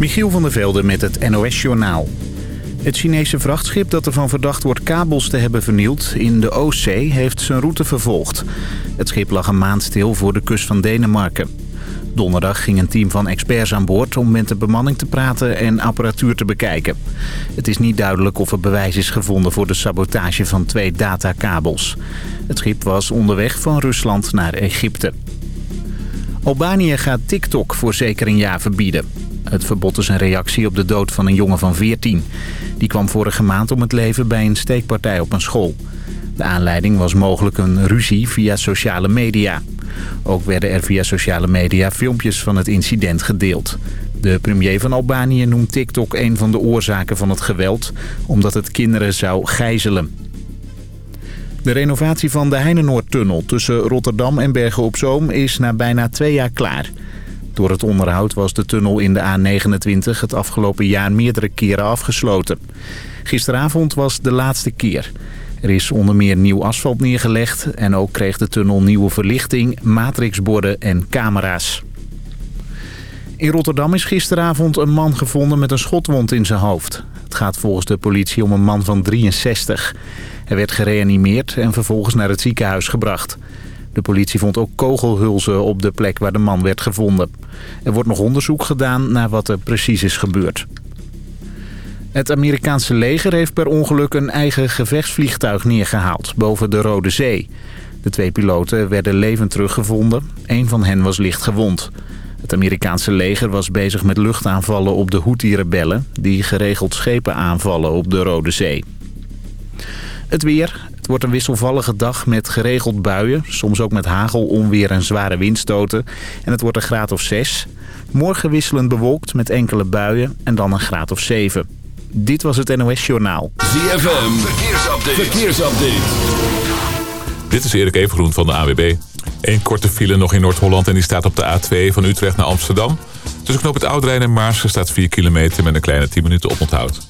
Michiel van der Velde met het NOS-journaal. Het Chinese vrachtschip dat ervan verdacht wordt kabels te hebben vernield in de Oostzee heeft zijn route vervolgd. Het schip lag een maand stil voor de kust van Denemarken. Donderdag ging een team van experts aan boord om met de bemanning te praten en apparatuur te bekijken. Het is niet duidelijk of er bewijs is gevonden voor de sabotage van twee datakabels. Het schip was onderweg van Rusland naar Egypte. Albanië gaat TikTok voor zeker een jaar verbieden. Het verbod is een reactie op de dood van een jongen van 14. Die kwam vorige maand om het leven bij een steekpartij op een school. De aanleiding was mogelijk een ruzie via sociale media. Ook werden er via sociale media filmpjes van het incident gedeeld. De premier van Albanië noemt TikTok een van de oorzaken van het geweld... omdat het kinderen zou gijzelen. De renovatie van de Heinenoordtunnel tussen Rotterdam en Bergen-op-Zoom is na bijna twee jaar klaar. Door het onderhoud was de tunnel in de A29 het afgelopen jaar meerdere keren afgesloten. Gisteravond was de laatste keer. Er is onder meer nieuw asfalt neergelegd en ook kreeg de tunnel nieuwe verlichting, matrixborden en camera's. In Rotterdam is gisteravond een man gevonden met een schotwond in zijn hoofd. Het gaat volgens de politie om een man van 63. Hij werd gereanimeerd en vervolgens naar het ziekenhuis gebracht. De politie vond ook kogelhulzen op de plek waar de man werd gevonden. Er wordt nog onderzoek gedaan naar wat er precies is gebeurd. Het Amerikaanse leger heeft per ongeluk een eigen gevechtsvliegtuig neergehaald boven de Rode Zee. De twee piloten werden levend teruggevonden. Een van hen was licht gewond. Het Amerikaanse leger was bezig met luchtaanvallen op de Houthi-rebellen... die geregeld schepen aanvallen op de Rode Zee. Het weer. Wordt een wisselvallige dag met geregeld buien. Soms ook met hagel, onweer en zware windstoten. En het wordt een graad of 6. Morgen wisselend bewolkt met enkele buien en dan een graad of 7. Dit was het NOS Journaal. ZFM. Verkeersupdate. Verkeersupdate. Dit is Erik Evengroen van de AWB. Eén korte file nog in Noord-Holland en die staat op de A2 van Utrecht naar Amsterdam. Tussen knop het Oudrijn en Maarsen staat 4 kilometer met een kleine 10 minuten oponthoud.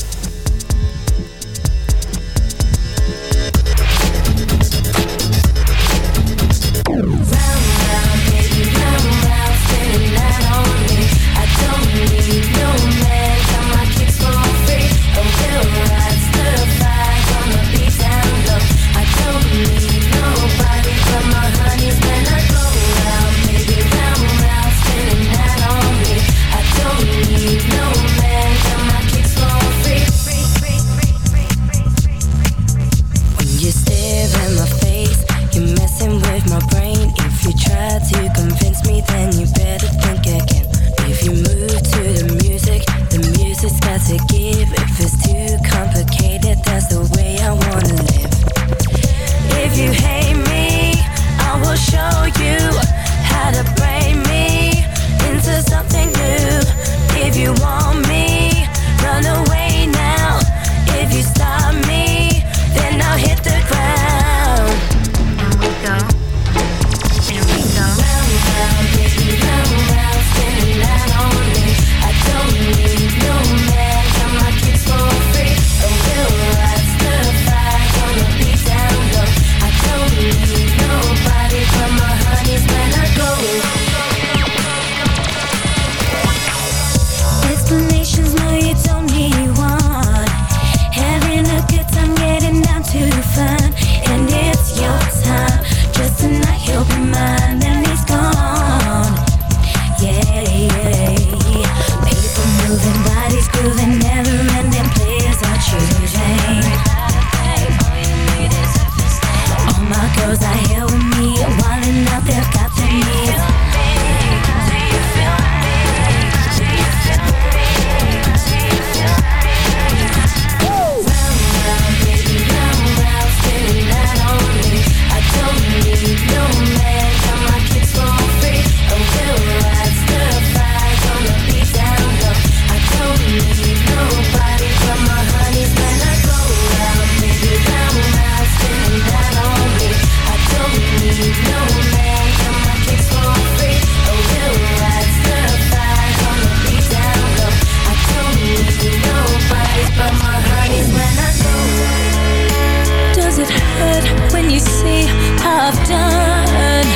see I've done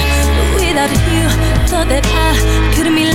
without you. Thought that I couldn't be.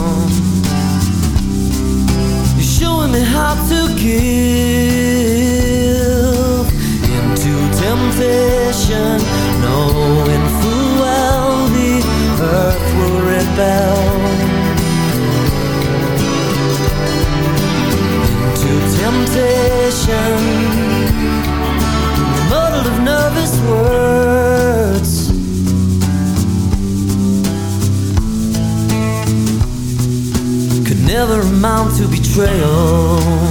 Into temptation, knowing full well the earth will rebel. Into temptation, of nervous words. Could never amount to betrayal.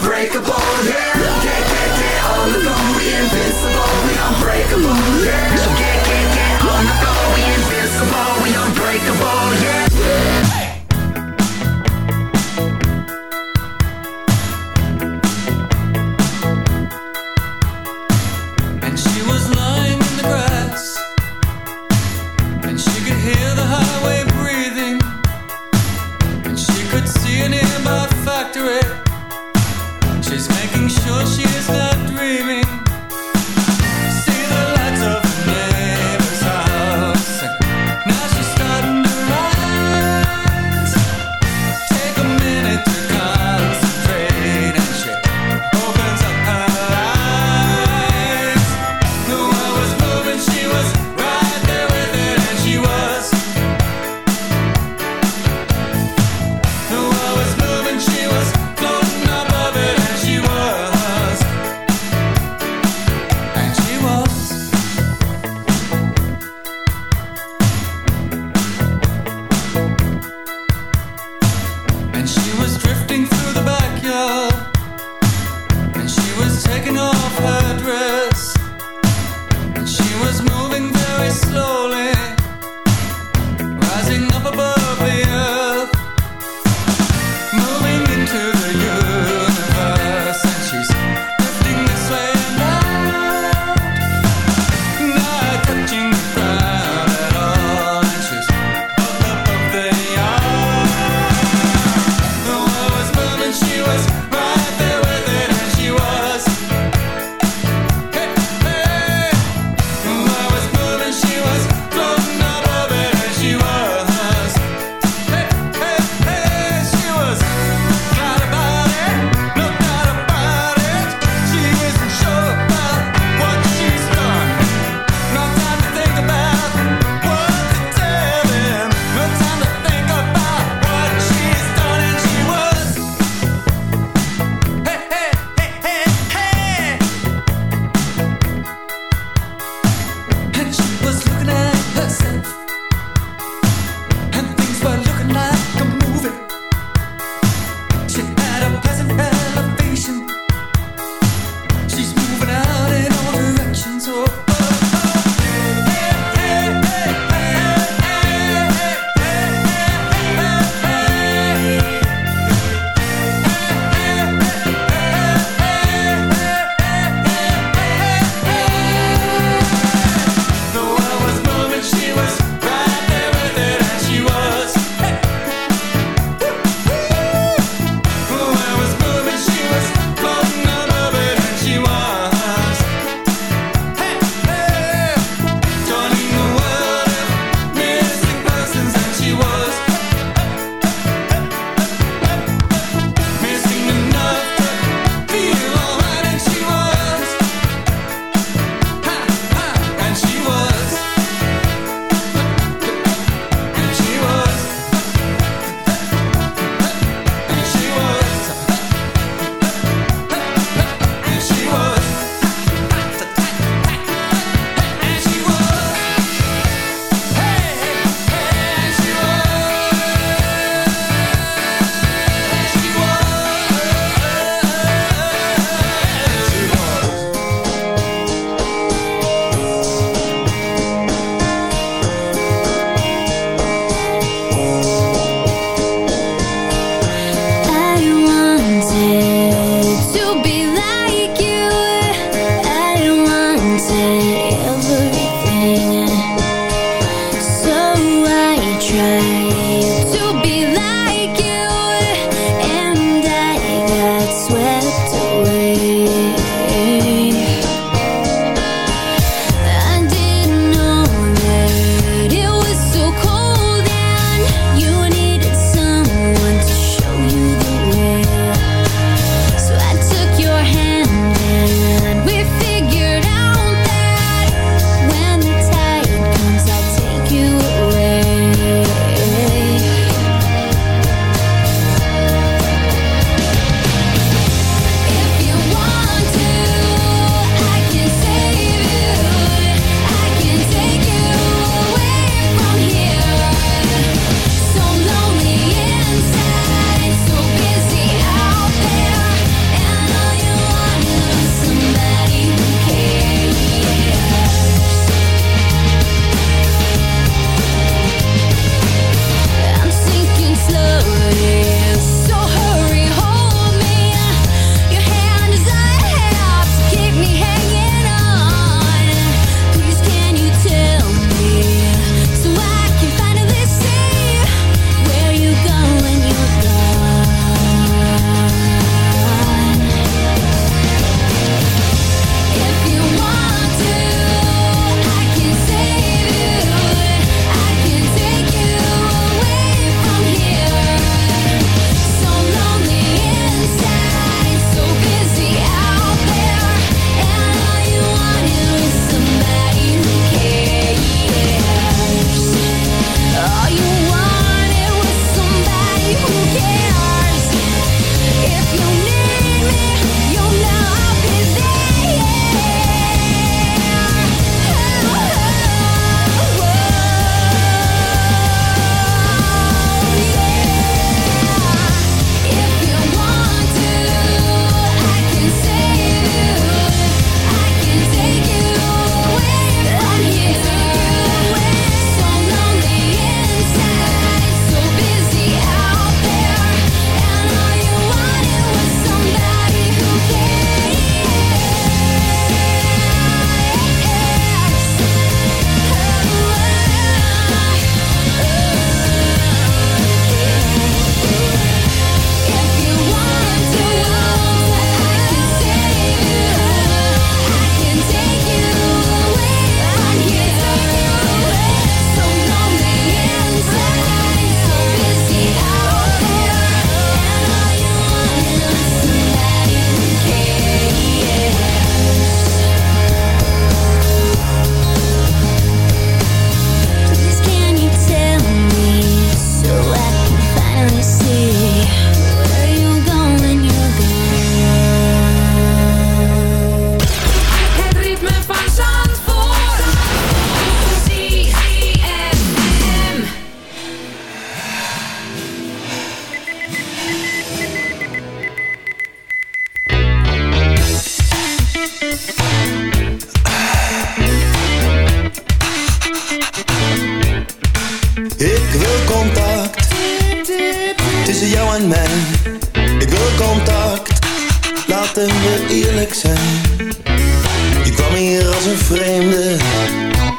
Unbreakable, yeah.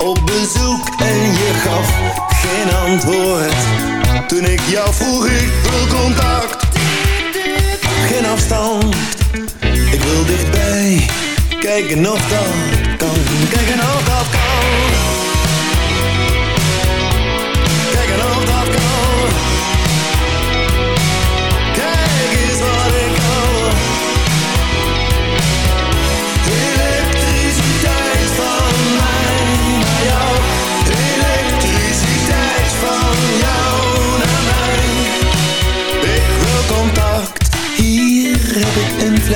op bezoek en je gaf geen antwoord. Toen ik jou vroeg, ik wil contact. Geen afstand, ik wil dichtbij. Kijken of dat kan, kijken of dat.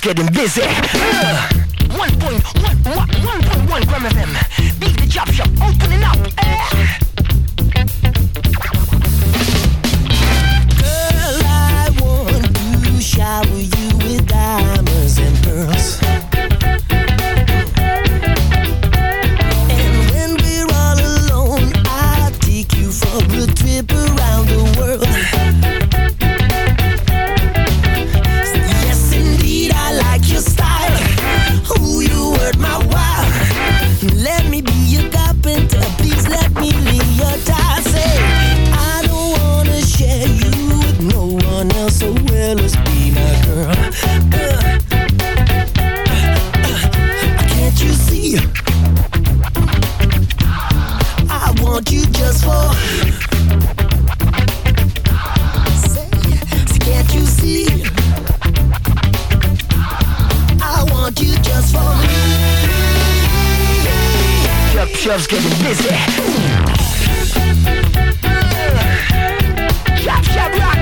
getting busy. shelves getting busy. Chop, chop, rock.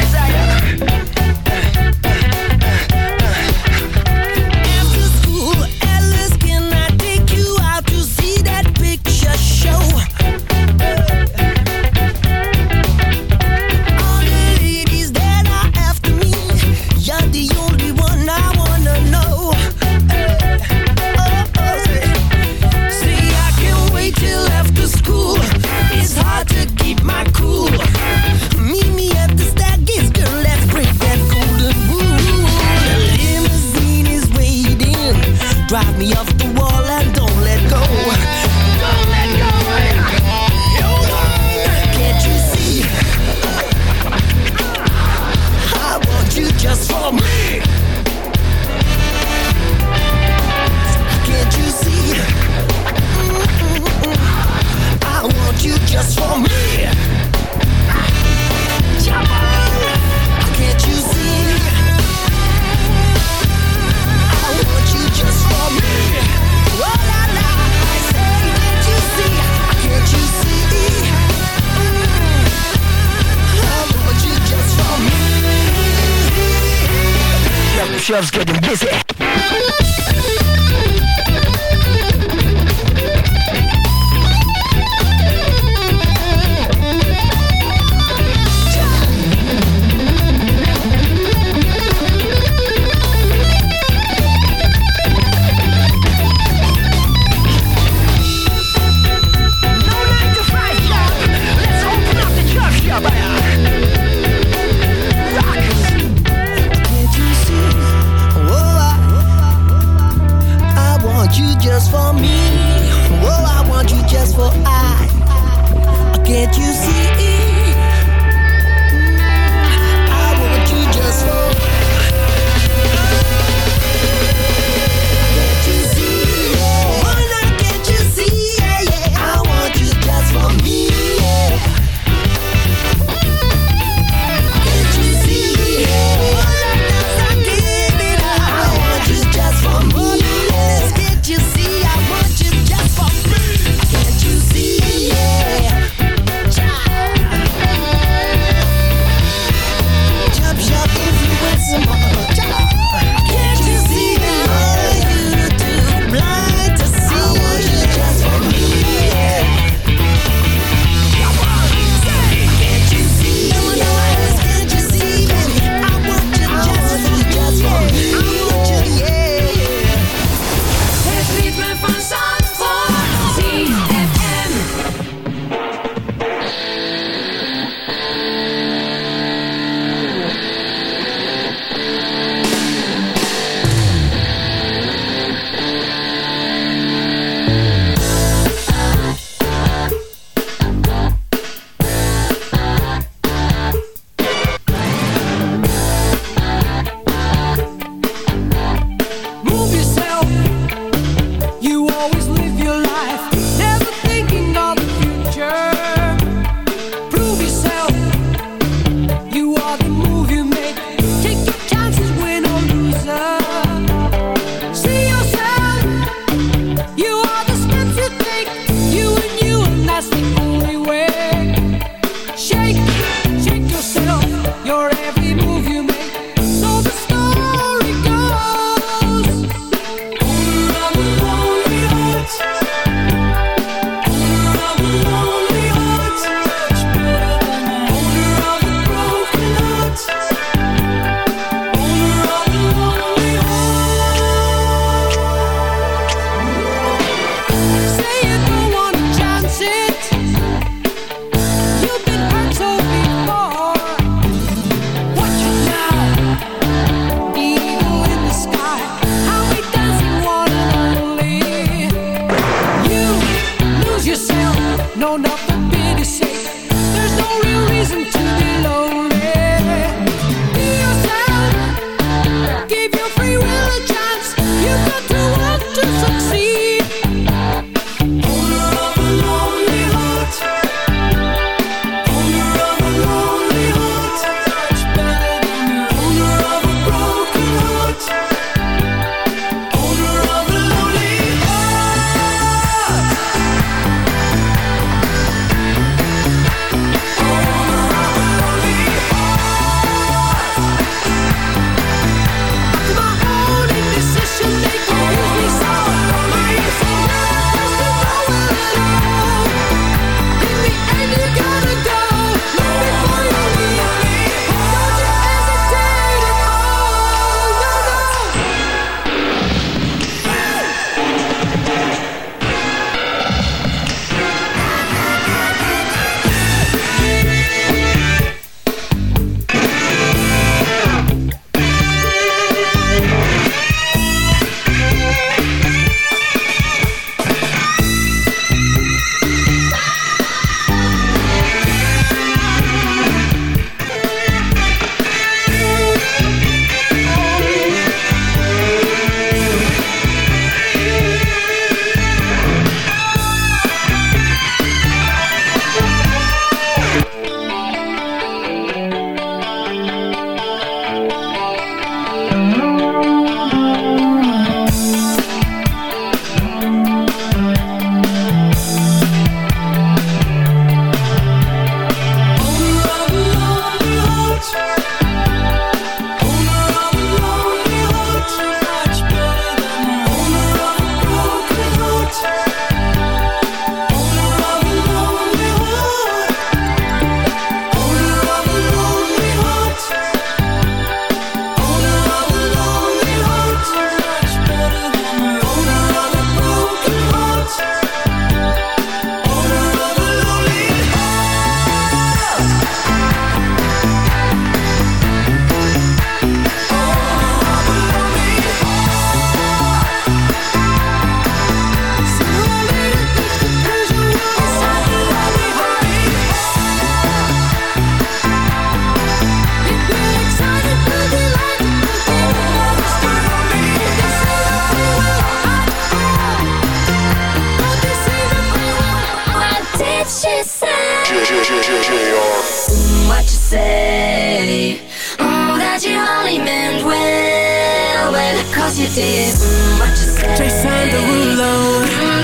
What you say?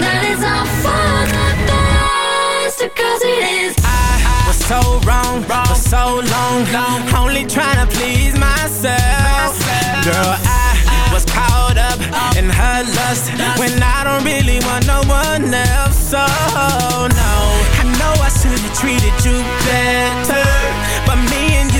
That is all for the best, cause it is. I was so wrong, for so long, only please myself. Girl, I was caught up in her lust when I don't really want no one else. So no, I know I should have treated you better, but me